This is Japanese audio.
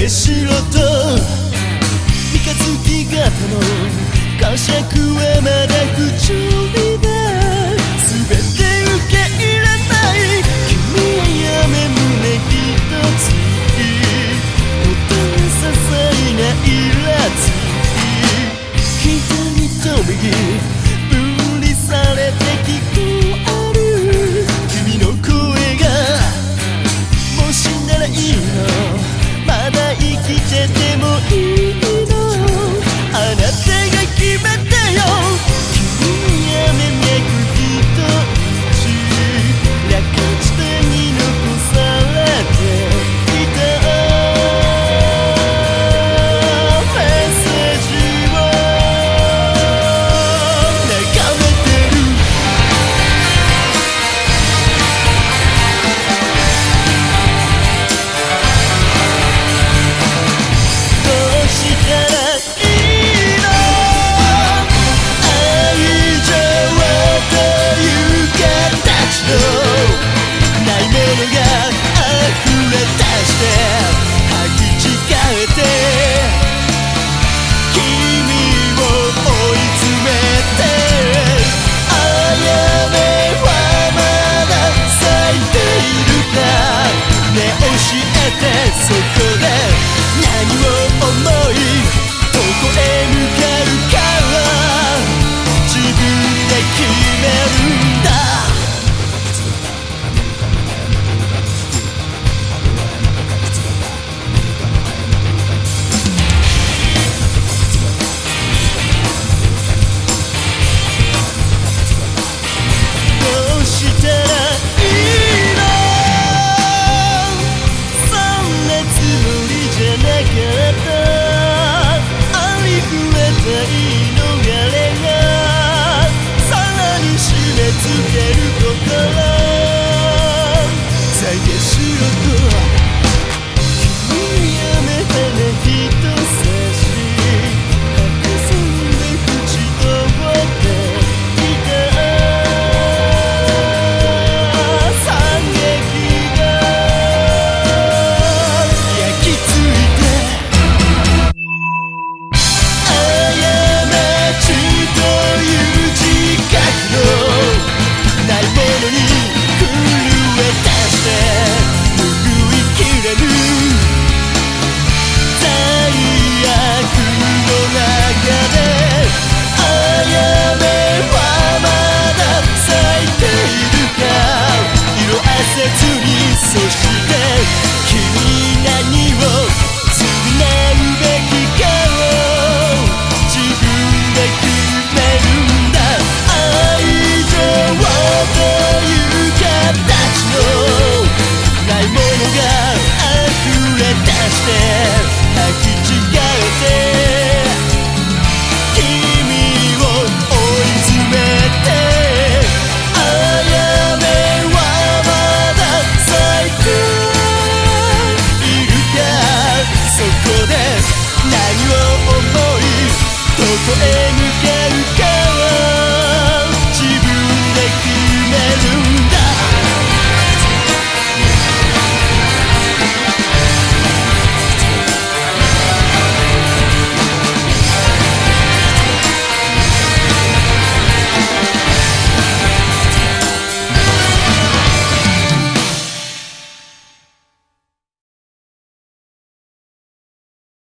でと三日月型の感触はまだ不調。